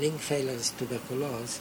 link failure is tuberculosis